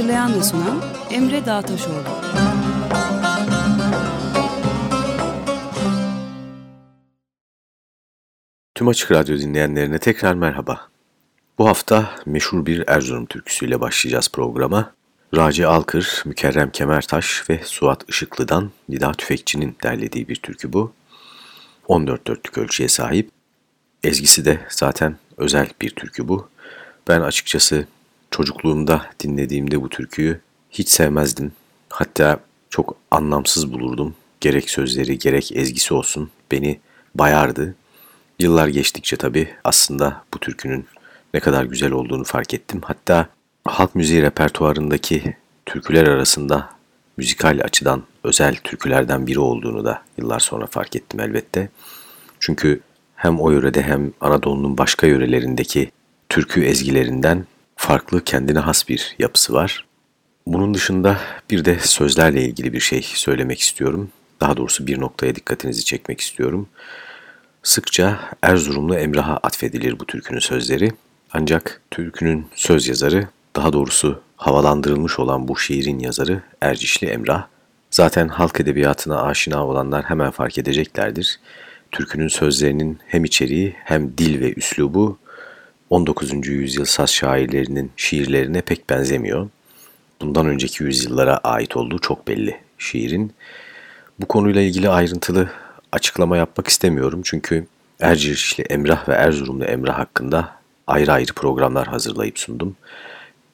Hazırlayan ve sunan Emre Dağtaşoğlu. Tüm Açık Radyo dinleyenlerine tekrar merhaba. Bu hafta meşhur bir Erzurum türküsüyle başlayacağız programa. Raci Alkır, Mükerrem Kemertaş ve Suat Işıklı'dan Nida Tüfekçi'nin derlediği bir türkü bu. 14 dörtlük ölçüye sahip. Ezgisi de zaten özel bir türkü bu. Ben açıkçası çocukluğumda dinlediğimde bu türküyü hiç sevmezdim. Hatta çok anlamsız bulurdum. Gerek sözleri gerek ezgisi olsun beni bayardı. Yıllar geçtikçe tabii aslında bu türkünün ne kadar güzel olduğunu fark ettim. Hatta halk müziği repertuarındaki türküler arasında müzikal açıdan özel türkülerden biri olduğunu da yıllar sonra fark ettim elbette. Çünkü hem o yörede hem Anadolu'nun başka yörelerindeki türkü ezgilerinden farklı kendine has bir yapısı var. Bunun dışında bir de sözlerle ilgili bir şey söylemek istiyorum. Daha doğrusu bir noktaya dikkatinizi çekmek istiyorum. Sıkça Erzurumlu Emrah'a atfedilir bu türkünün sözleri. Ancak türkünün söz yazarı, daha doğrusu havalandırılmış olan bu şiirin yazarı Ercişli Emrah. Zaten halk edebiyatına aşina olanlar hemen fark edeceklerdir. Türkünün sözlerinin hem içeriği hem dil ve üslubu 19. yüzyıl saz şairlerinin şiirlerine pek benzemiyor. Bundan önceki yüzyıllara ait olduğu çok belli şiirin. Bu konuyla ilgili ayrıntılı açıklama yapmak istemiyorum çünkü Ercişli Emrah ve Erzurumlu Emrah hakkında ayrı ayrı programlar hazırlayıp sundum.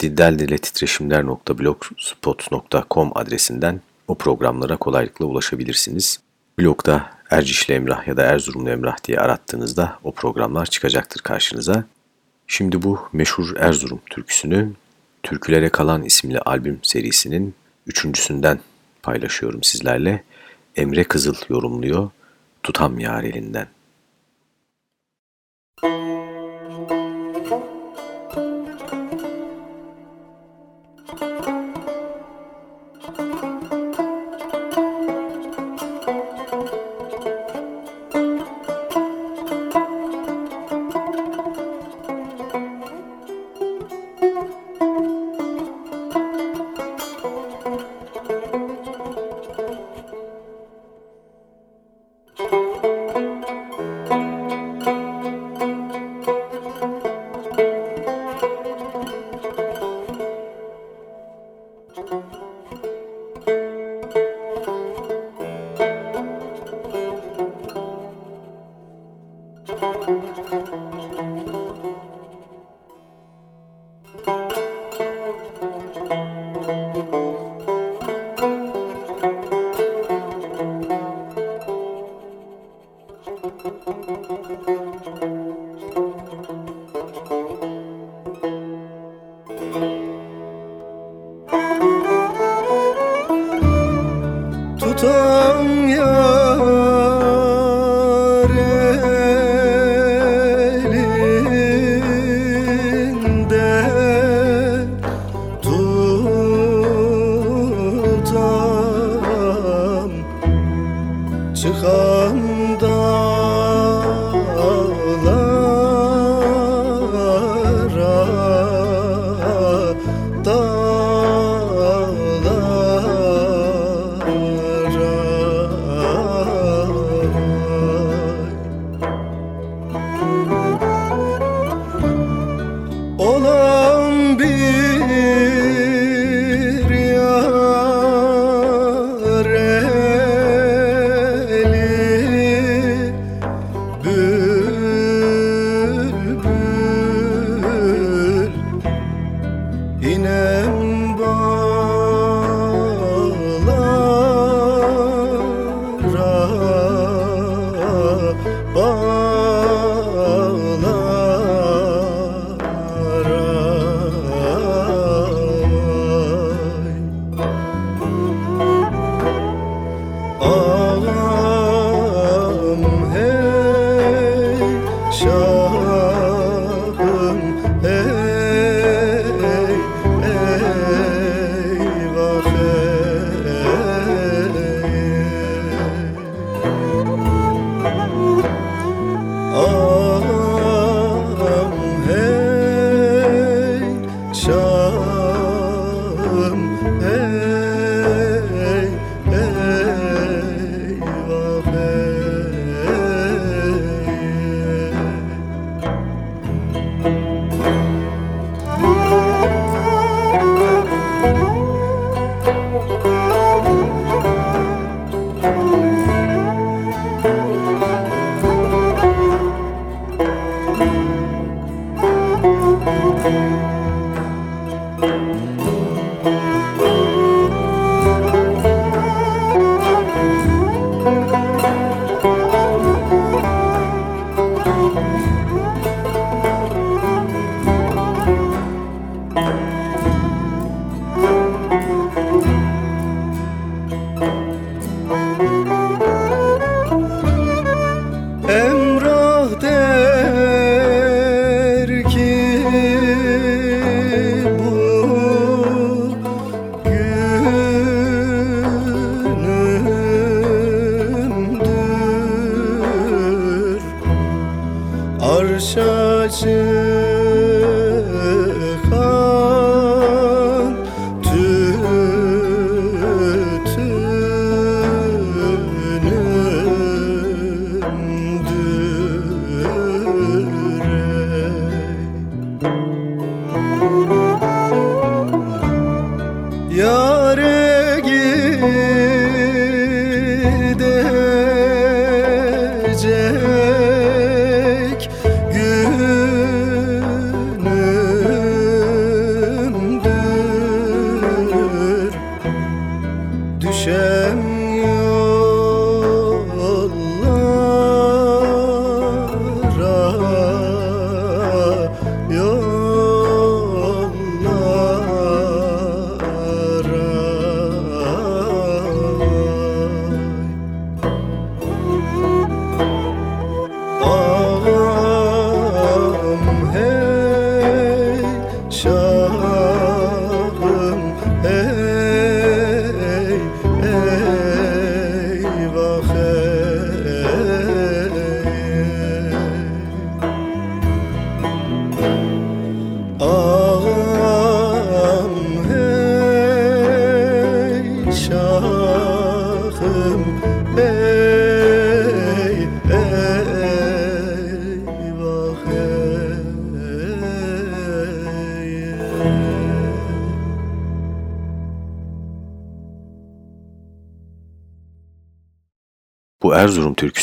dildeldile.blogspot.com adresinden o programlara kolaylıkla ulaşabilirsiniz. Blogda Ercişli Emrah ya da Erzurumlu Emrah diye arattığınızda o programlar çıkacaktır karşınıza. Şimdi bu meşhur Erzurum türküsünü Türkülere Kalan isimli albüm serisinin üçüncüsünden paylaşıyorum sizlerle. Emre Kızıl yorumluyor Tutam Yar elinden.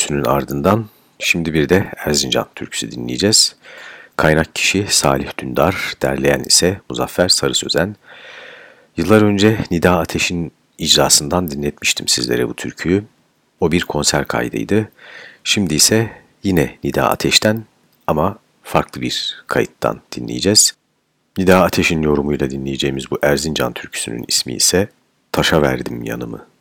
Türküsünün ardından şimdi bir de Erzincan türküsü dinleyeceğiz. Kaynak kişi Salih Dündar, derleyen ise Muzaffer Sarı Sözen. Yıllar önce Nida Ateş'in icrasından dinletmiştim sizlere bu türküyü. O bir konser kaydıydı. Şimdi ise yine Nida Ateş'ten ama farklı bir kayıttan dinleyeceğiz. Nida Ateş'in yorumuyla dinleyeceğimiz bu Erzincan türküsünün ismi ise Taşa Verdim Yanımı.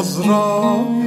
Azrail'e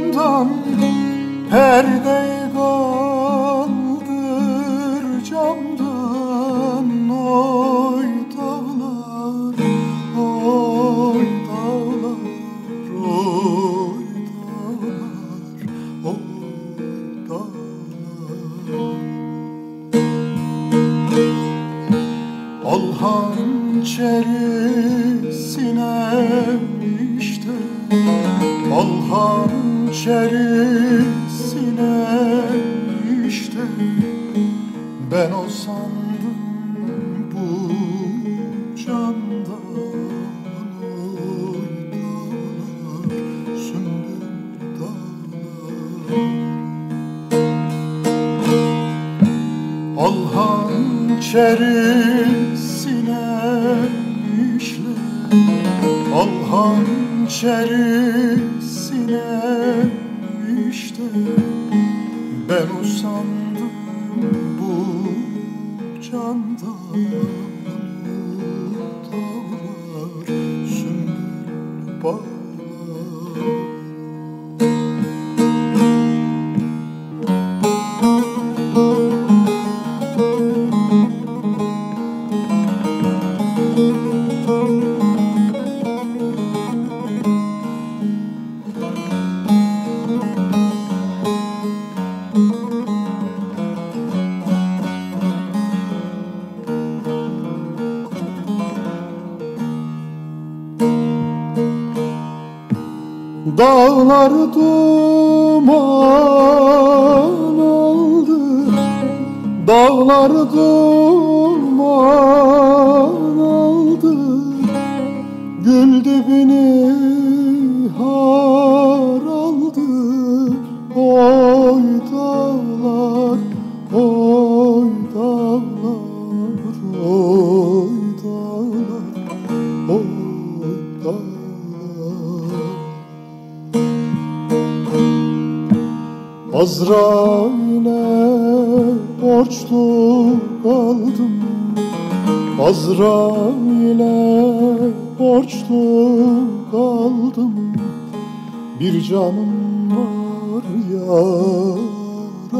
şamdan Perdeyi Dağlar duman oldu. Dağlar duman oldu. Gül dibini har aldı. Oy Azrail'e borçlu kaldım. Azrail'e borçlu kaldım. Bir canım var yar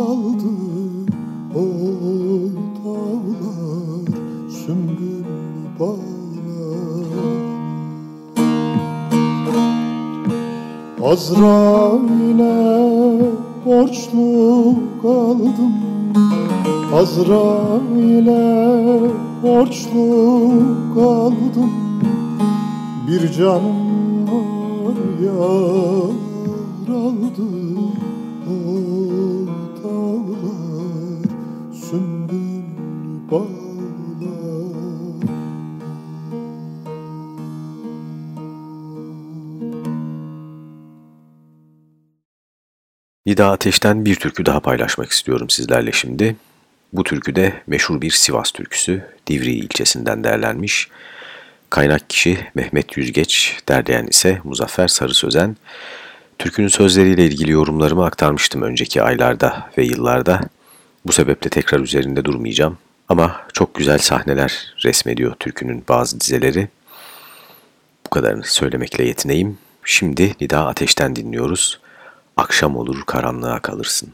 aldı. Oy dağlar sümbül bağlar. Azrail'e borçlu kaldım Azrail'e borçlu kaldım Bir canım var yar Nida Ateş'ten bir türkü daha paylaşmak istiyorum sizlerle şimdi. Bu türkü de meşhur bir Sivas türküsü, Divri ilçesinden derlenmiş. Kaynak kişi Mehmet Yüzgeç, derleyen ise Muzaffer Sarı Sözen. Türkünün sözleriyle ilgili yorumlarımı aktarmıştım önceki aylarda ve yıllarda. Bu sebeple tekrar üzerinde durmayacağım. Ama çok güzel sahneler resmediyor türkünün bazı dizeleri. Bu kadarını söylemekle yetineyim. Şimdi Nida Ateş'ten dinliyoruz. Akşam olur karanlığa kalırsın.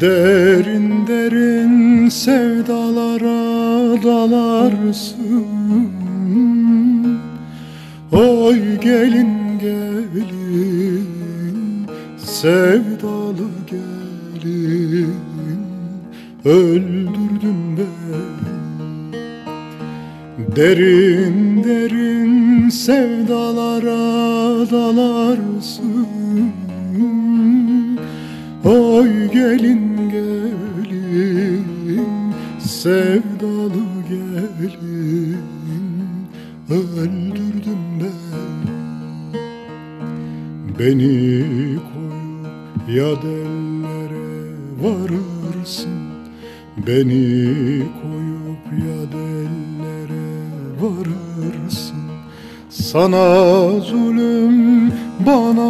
Derin derin sevdalara dalarsın. Oy gelin gelin sevdalı gelin. Öldürdün beni. Derin derin sevdalara dalarsın gelin gelin sevdalı gelin. Öldürdün beni Beni koyup ya dellere varırsın. Beni koyup ya dellere varırsın. Sana zulüm bana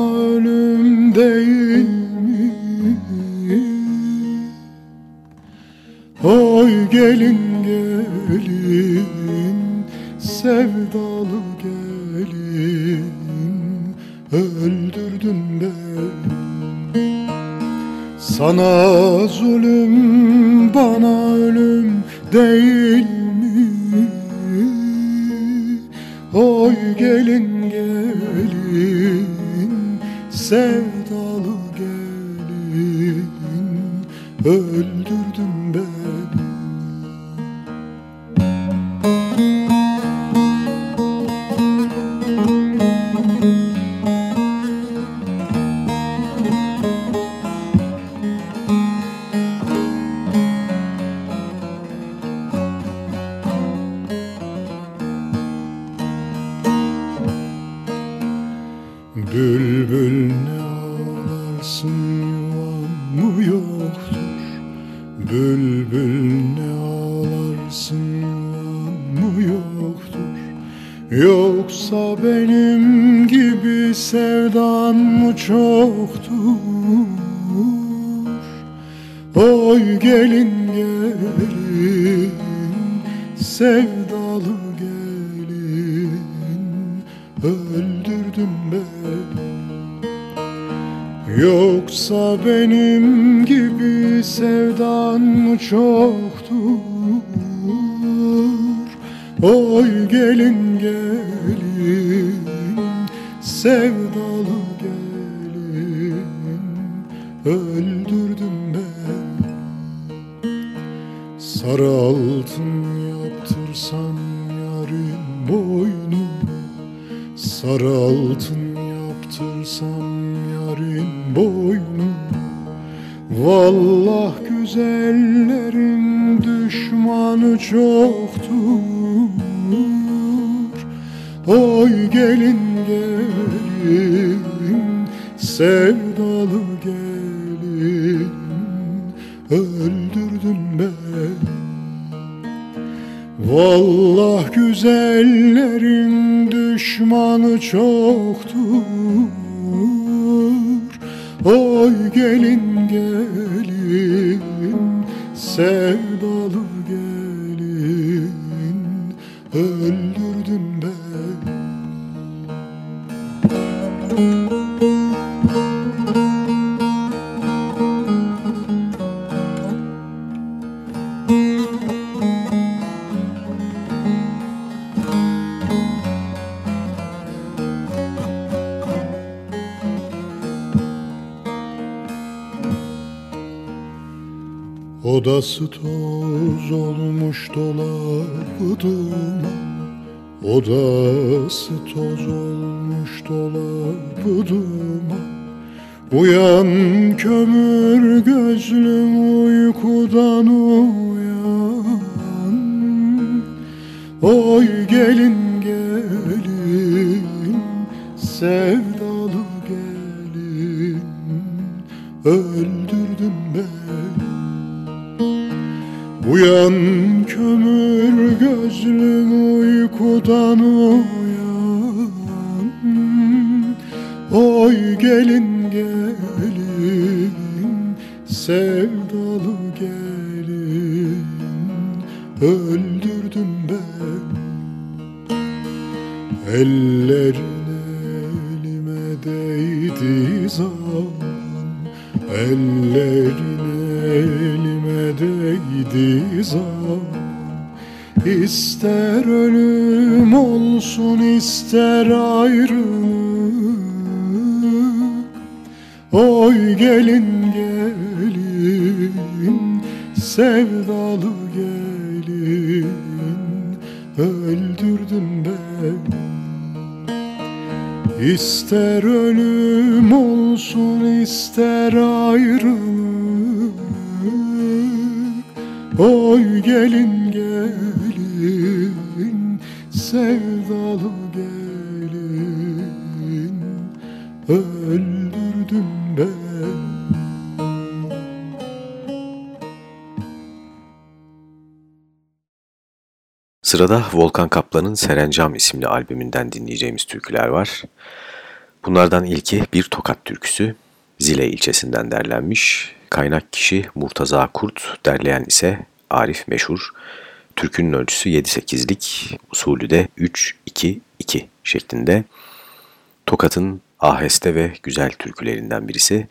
sevdan mı çoktur? Oy gelin gelin sevdalı gelin. Öldürdün beni. Yoksa benim gibi sevdan mı çoktur? Oy gelin gelin sevdalı gelin Öldürdün beni Sarı altın yaptırsan yarın boynuna Sarı altın yaptırsam yarın boynu Vallah güzellerin düşmanı çoktur Oy gelin gelin sevdalı gelin Öldürdün beni. Vallah güzellerin düşmanı çoktur. Oy gelin gelin sevdalı gelin Öldürdün Odası toz olmuş dolabı duman Odası toz olmuş dolabı duman Uyan kömür gözlüm uykudan uyan. Oy gelin gelin sevdalı gelin. Öldürdün beni Uyan kömür gözlüm uykudan uyan. Oy gelin gelin sevdalı gelin. Öldürdün beni Ellerin elime değdi zaman. Ellerin zaman İster ölüm olsun ister ayrılık. Oy gelin gelin sevdalı gelin. Öldürdün beni. İster ölüm olsun ister ayrılık Oy gelin gelin sevdalı gelin Öldürdün beni Sırada Volkan Kaplan'ın Serencam isimli albümünden dinleyeceğimiz türküler var. Bunlardan ilki bir tokat türküsü. Zile ilçesinden derlenmiş. Kaynak kişi Murtaza Kurt, derleyen ise Arif Meşhur. Türkünün ölçüsü 7-8'lik, usulü de 3-2-2 şeklinde. Tokat'ın aheste ve güzel türkülerinden birisi.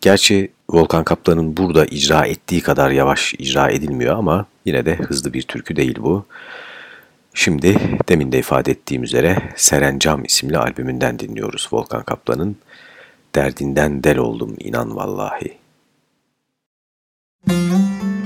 Gerçi Volkan Kaplan'ın burada icra ettiği kadar yavaş icra edilmiyor ama yine de hızlı bir türkü değil bu. Şimdi demin de ifade ettiğim üzere Serencam isimli albümünden dinliyoruz Volkan Kaplan'ın Derdinden del oldum inan vallahi. Müzik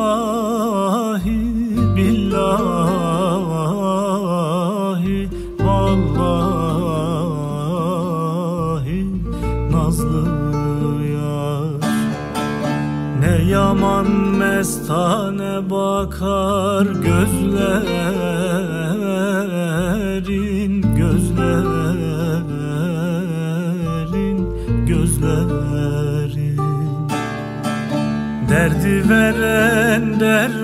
vallahi billahi vallahi nazlı yar. Ne yaman mestane bakar gözlerin veren dermanını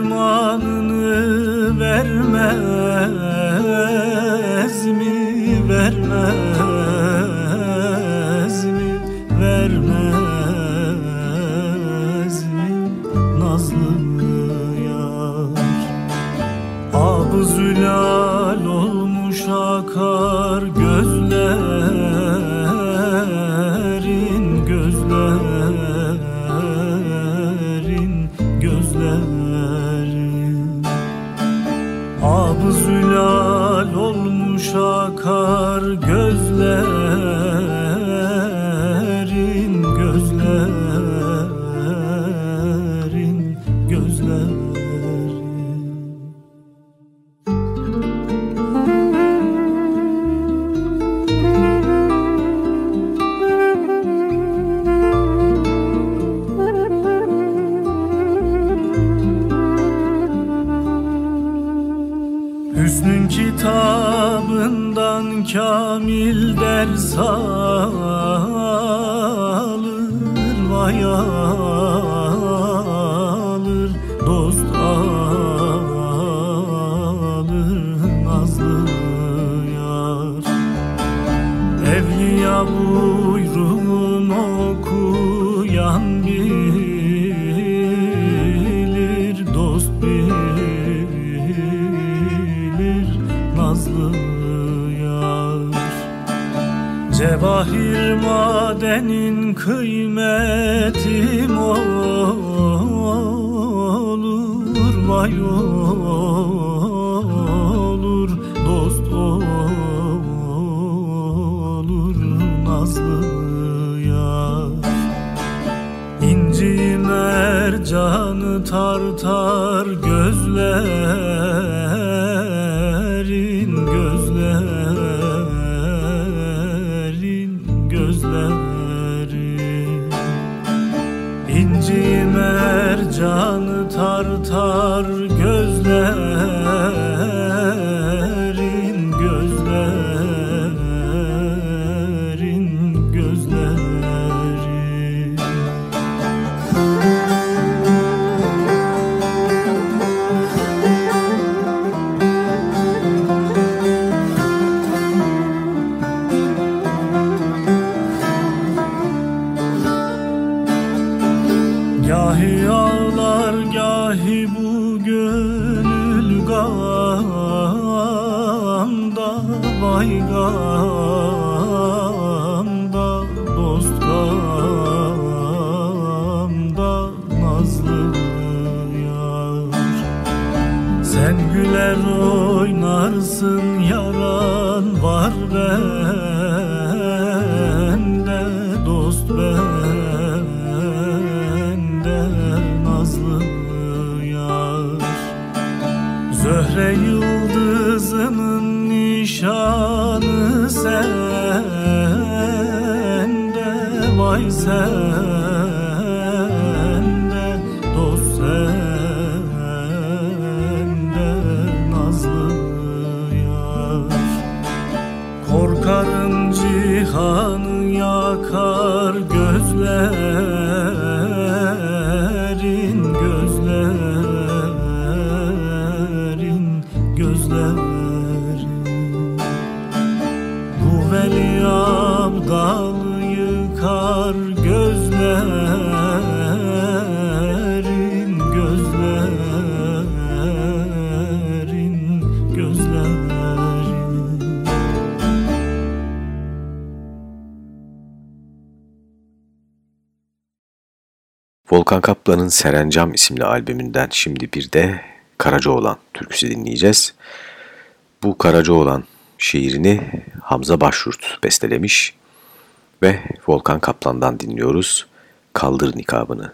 evliya buyruğun okuyan bilir dost Cevahir madenin kıymetim olur Vay olur mercanı tartar gözlerin oynarsın Yaran var bende Dost bende Nazlı yar. Zöhre yıldızının nişanı sende Vay sende Volkan Kaplan'ın Serencam isimli albümünden şimdi bir de Karacaoğlan türküsü dinleyeceğiz. Bu Karacaoğlan şiirini Hamza Başyurt bestelemiş ve Volkan Kaplan'dan dinliyoruz Kaldır Nikabını.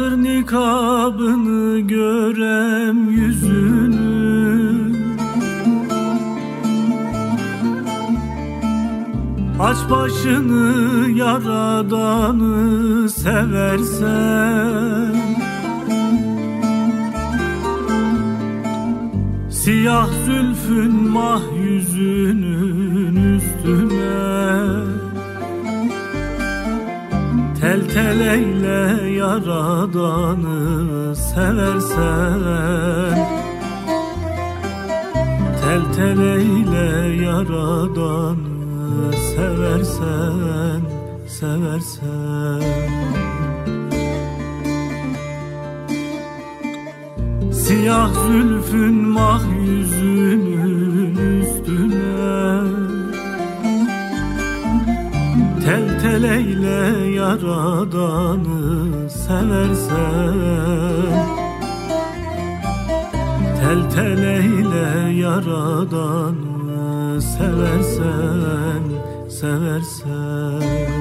Kaldır nikabını görem yüzünü. Aç başını yaradanı seversen. Siyah zülfün mah eyle yaradanı seversen Tel tel eyle yaradanı seversen Seversen Siyah zülfün mah yüzünün Eyle yaradanı seversen Tel tel eyle yaradanı seversen Seversen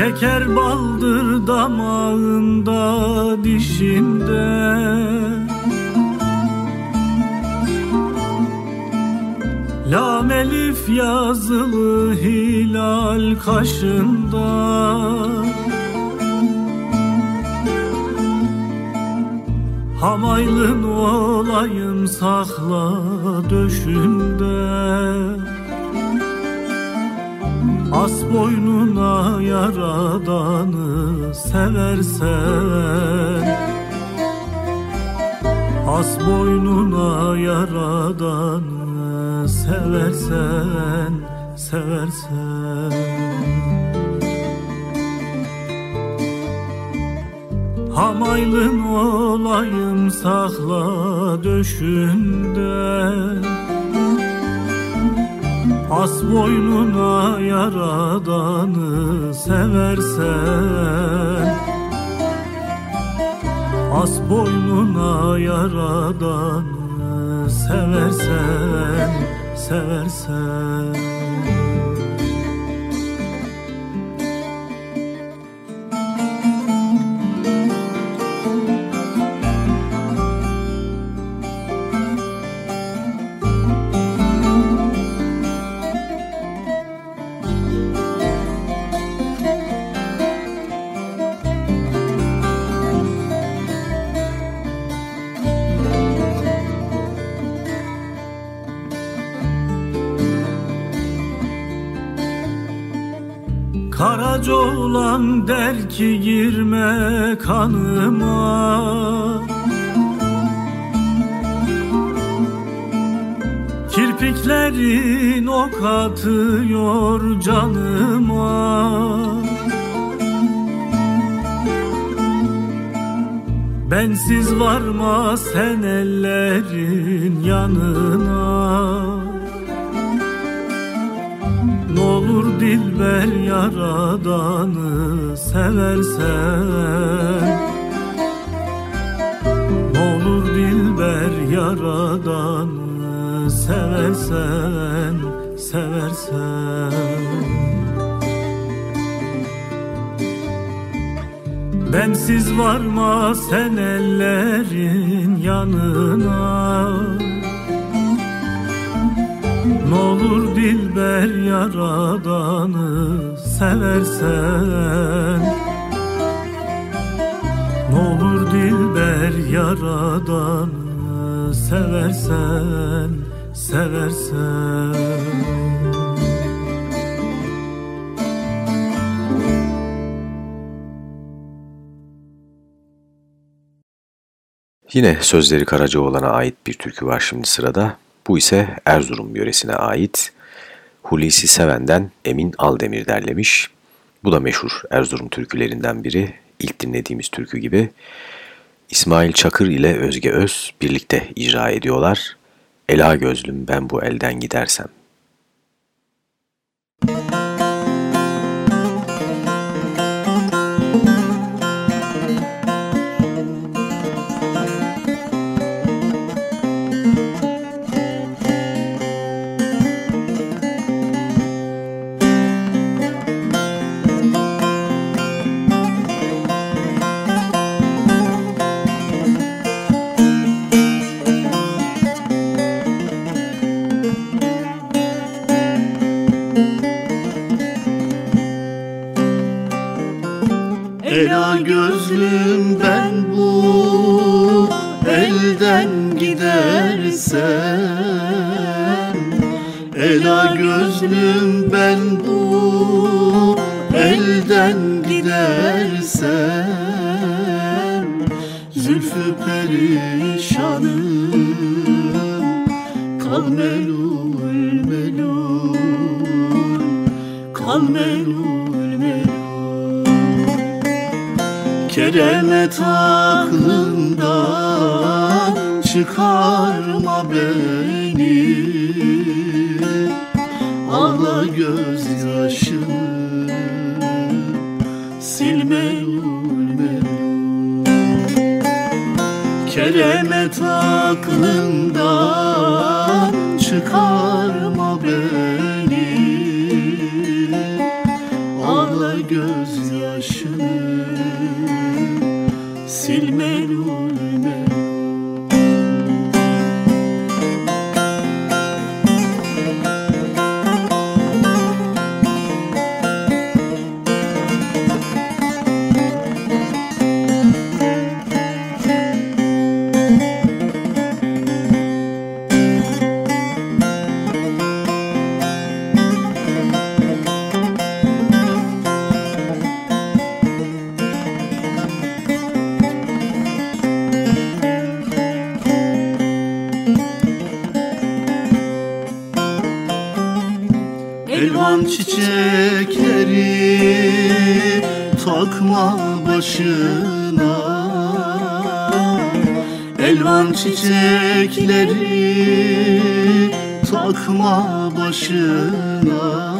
Şeker baldır damağında dişinde. Lam elif yazılı hilal kaşında. Hamaylın olayım sakla döşünde. As boynuna yaradanı seversen As boynuna yaradanı seversen Seversen. Hamaylın olayım sakla döşünde As boynuna yaradanı seversen. As boynuna yaradanı seversen Seversen olan der ki girme kanıma. Kirpiklerin ok atıyor canıma. Bensiz varma sen ellerin yanına dilber yaradanı seversen N'olur dilber yaradanı seversen Seversen. Bensiz varma sen ellerin yanına N'olur dilber yaradanı seversen N'olur dilber yaradanı seversen Seversen Yine sözleri Karacaoğlan'a ait bir türkü var şimdi sırada. Bu ise Erzurum yöresine ait. Hulusi Seven'den Emin Aldemir derlemiş. Bu da meşhur Erzurum türkülerinden biri. İlk dinlediğimiz türkü gibi. İsmail Çakır ile Özge Öz birlikte icra ediyorlar. Ela gözlüm ben bu elden gidersem. Ela gidersem Ela gözlüm ben bu elden gidersem. Zülfü perişanım kal melul melul Kal melul melul. Keremet aklından çıkarma beni. Ağla gözyaşını. Silme Keremet aklından çiçekleri takma başına.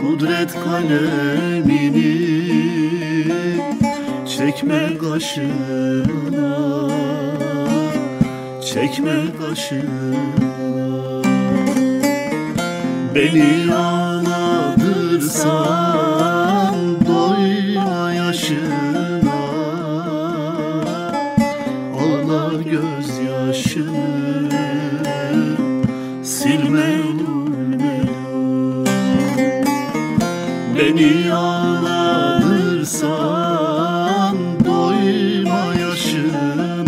Kudret kalemini çekme kaşına. Çekme kaşına. Beni ağlatırsan Beni ağlatırsan doyma yaşına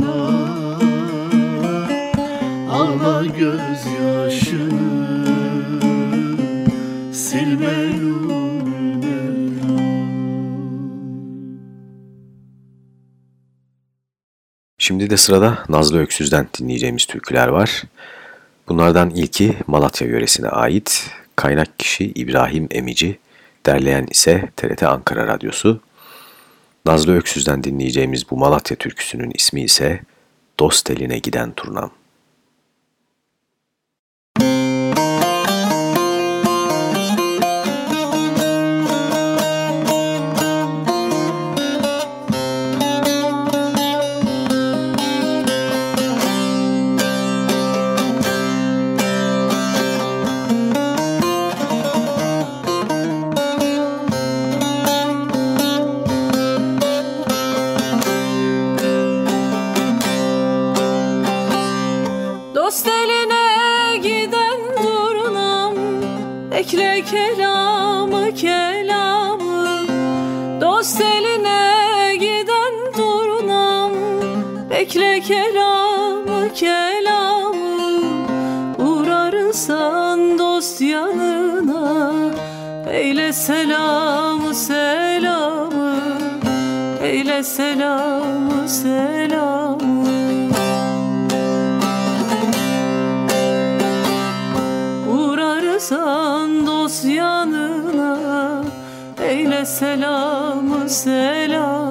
Ağla gözyaşını Şimdi de sırada Nazlı Öksüz'den dinleyeceğimiz türküler var. Bunlardan ilki Malatya yöresine ait. Kaynak kişi İbrahim Emici, derleyen ise TRT Ankara Radyosu. Nazlı Öksüz'den dinleyeceğimiz bu Malatya türküsünün ismi ise Dost eline giden turnam. Bekle kelamı kelamı Uğrarsan dost yanına. Eyle selamı selamı Eyle selamı selamı Uğrarsan dost yanına. Eyle selamı selamı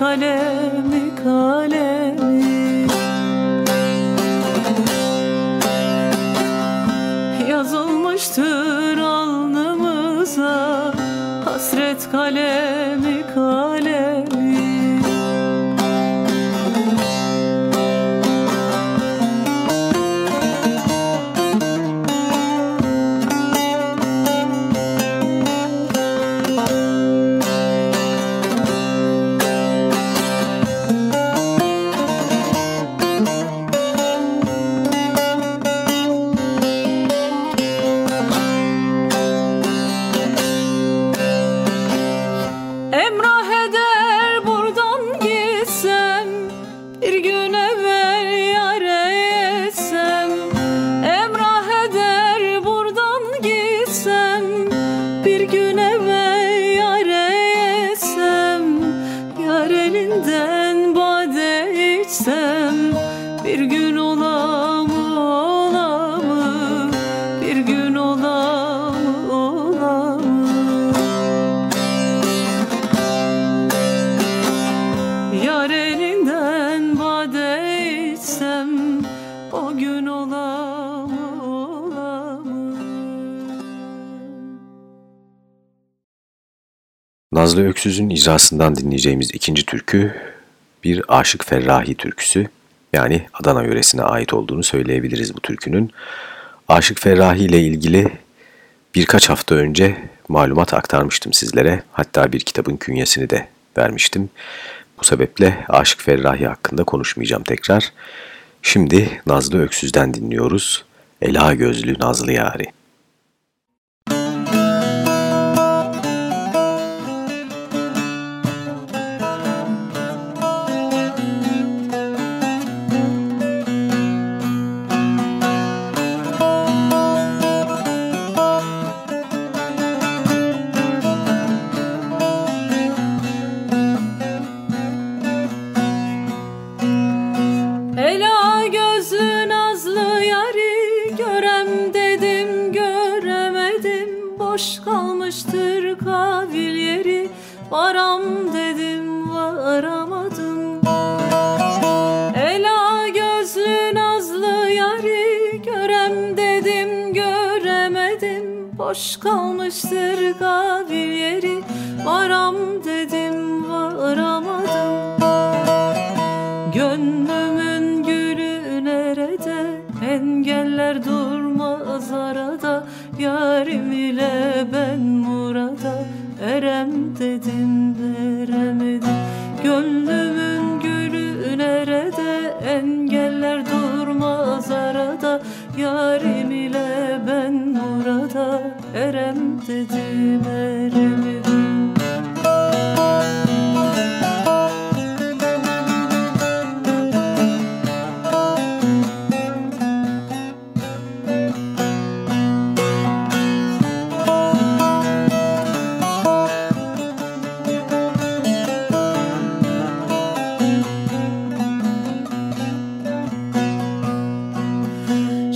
kale Nazlı Öksüz'ün icrasından dinleyeceğimiz ikinci türkü bir Aşık Ferrahi türküsü. Yani Adana yöresine ait olduğunu söyleyebiliriz bu türkünün. Aşık Ferrahi ile ilgili birkaç hafta önce malumat aktarmıştım sizlere. Hatta bir kitabın künyesini de vermiştim. Bu sebeple Aşık Ferrahi hakkında konuşmayacağım tekrar. Şimdi Nazlı Öksüz'den dinliyoruz. Ela Gözlü Nazlı Yari.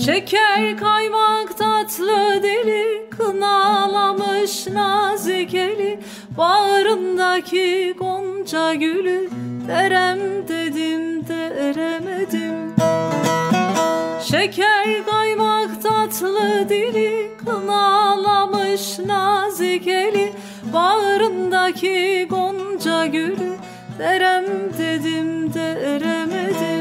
Şeker kaymak tatlı deli Kınalamış nazik eli Bağrındaki gonca gülü Derem dedim deremedim. Şeker kaymak tatlı dili Kınalamış nazik eli Bağrındaki gonca gülü Derem dedim deremedim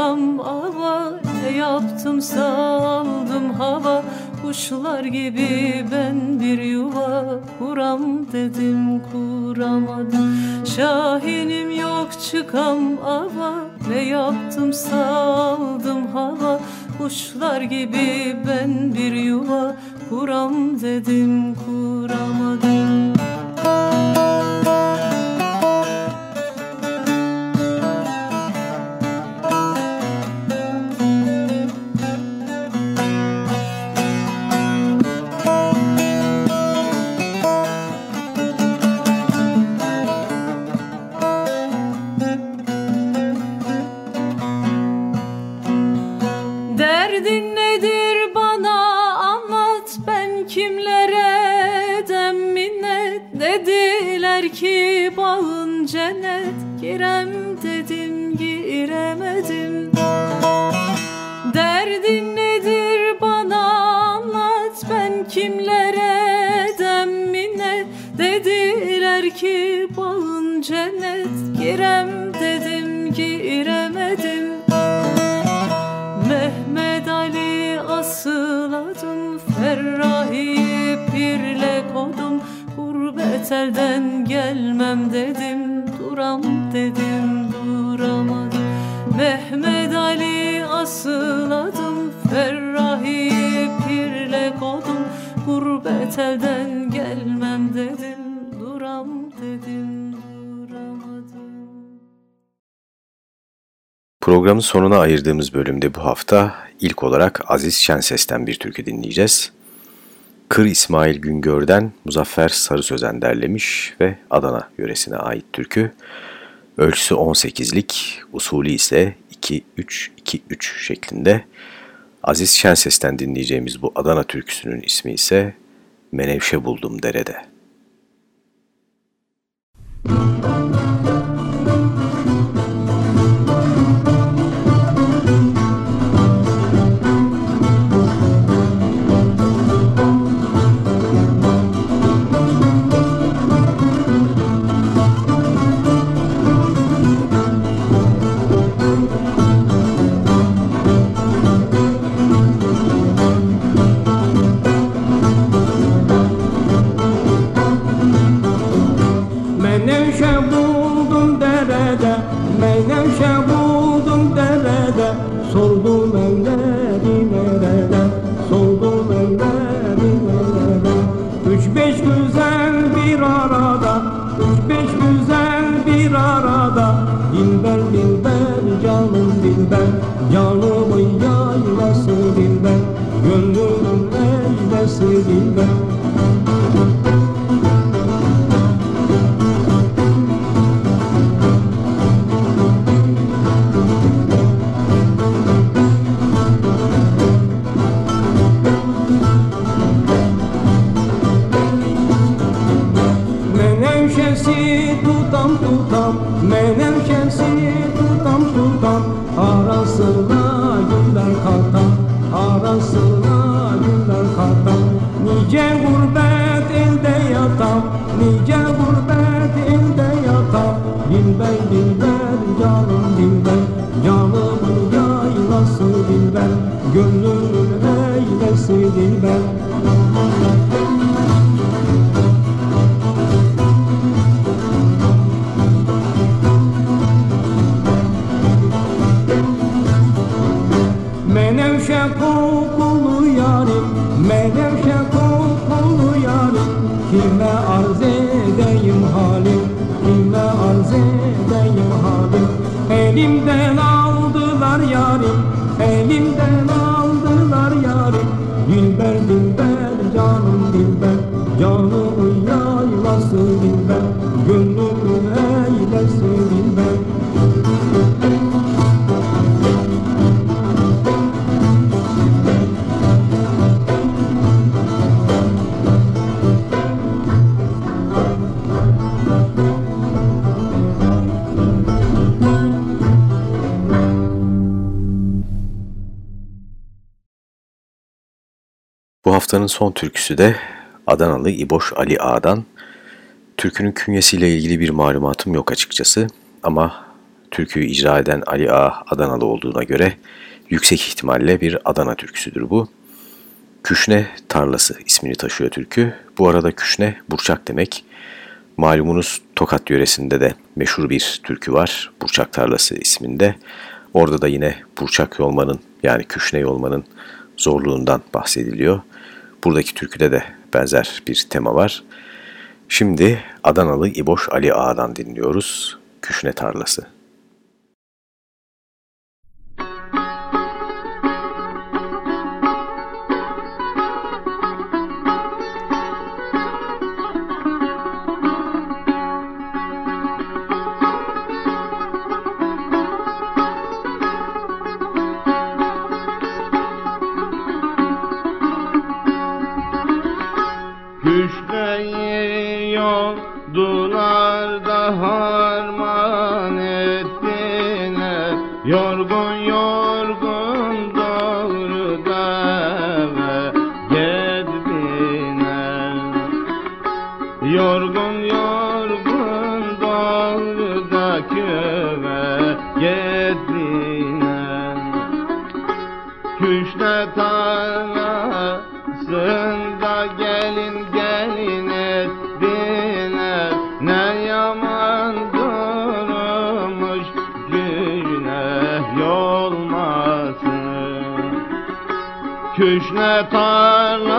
ava Ne yaptım saldım hava. Kuşlar gibi ben bir yuva Kuram dedim kuramadım. Şahinim yok çıkam ava Ne yaptım saldım hava. Kuşlar gibi ben bir yuva Kuram dedim kuramadım cennet girem dedim giremedim. Derdin nedir? Bana anlat ben kimlere dem minnet? Dediler ki bağın cennet. Girem dedim giremedim. Mehmet Ali asıladım Ferrahi pirle kodum. Gurbet elden gelmem dedim Duram dedim duramadım. Mehmet Ali asıladım Ferrahi pirle kodum Gurbet elden gelmem dedim Duram dedim Programın sonuna ayırdığımız bölümde bu hafta ilk olarak Aziz Şenses'ten bir türkü dinleyeceğiz. Kır İsmail Güngör'den Muzaffer Sarı Sözen derlemiş ve Adana yöresine ait türkü. Ölçüsü 18'lik, usulü ise 2-3-2-3 şeklinde. Aziz Şenses'ten dinleyeceğimiz bu Adana türküsünün ismi ise Menevşe Buldum Derede. Menevşe Üç beş güzel bir arada Üç beş güzel bir arada. Dilber dilber canım dilber Canımın yaylası dilber Gönlümün eylesi dilber haftanın son türküsü de Adanalı İboş Ali Ağa'dan. Türkünün künyesiyle ilgili bir malumatım yok açıkçası ama türküyü icra eden Ali Ağa Adanalı olduğuna göre yüksek ihtimalle bir Adana türküsüdür bu. Küşne Tarlası ismini taşıyor türkü. Bu arada küşne burçak demek. Malumunuz Tokat yöresinde de meşhur bir türkü var. Burçak Tarlası isminde. Orada da yine burçak yolmanın yani küşne yolmanın zorluğundan bahsediliyor. Buradaki türküde de benzer bir tema var. Şimdi Adanalı İboş Ali Ağa'dan dinliyoruz. Küşne Tarlası. Küşne tarlasında gelin gelin ettiler Ne yaman durmuş güne yolmasın. Küşne tarlasında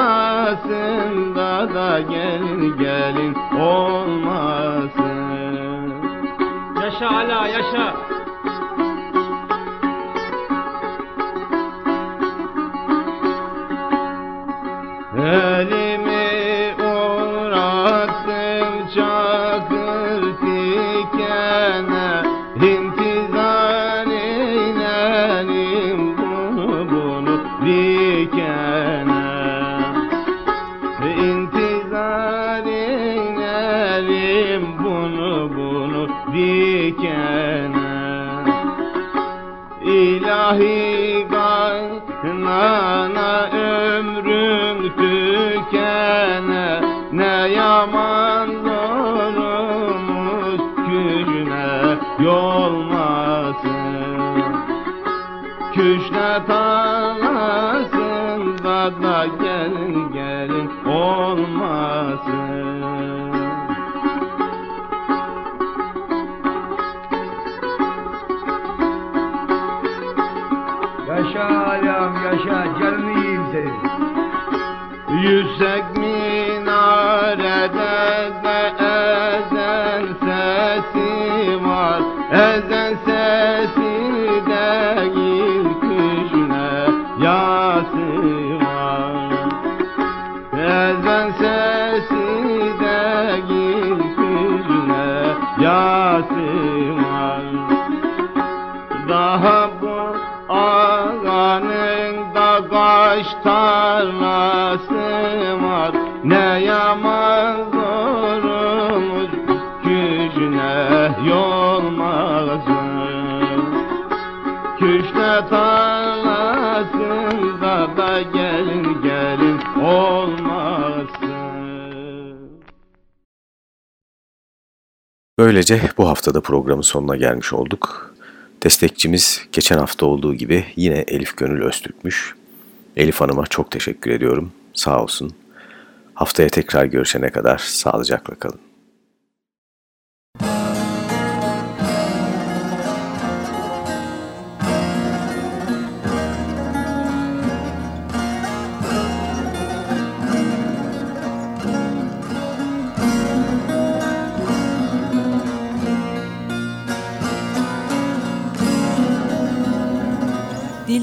Böylece bu haftada programın sonuna gelmiş olduk. Destekçimiz geçen hafta olduğu gibi yine Elif Gönül Öztürk'müş. Elif Hanım'a çok teşekkür ediyorum. Sağ olsun. Haftaya tekrar görüşene kadar sağlıcakla kalın.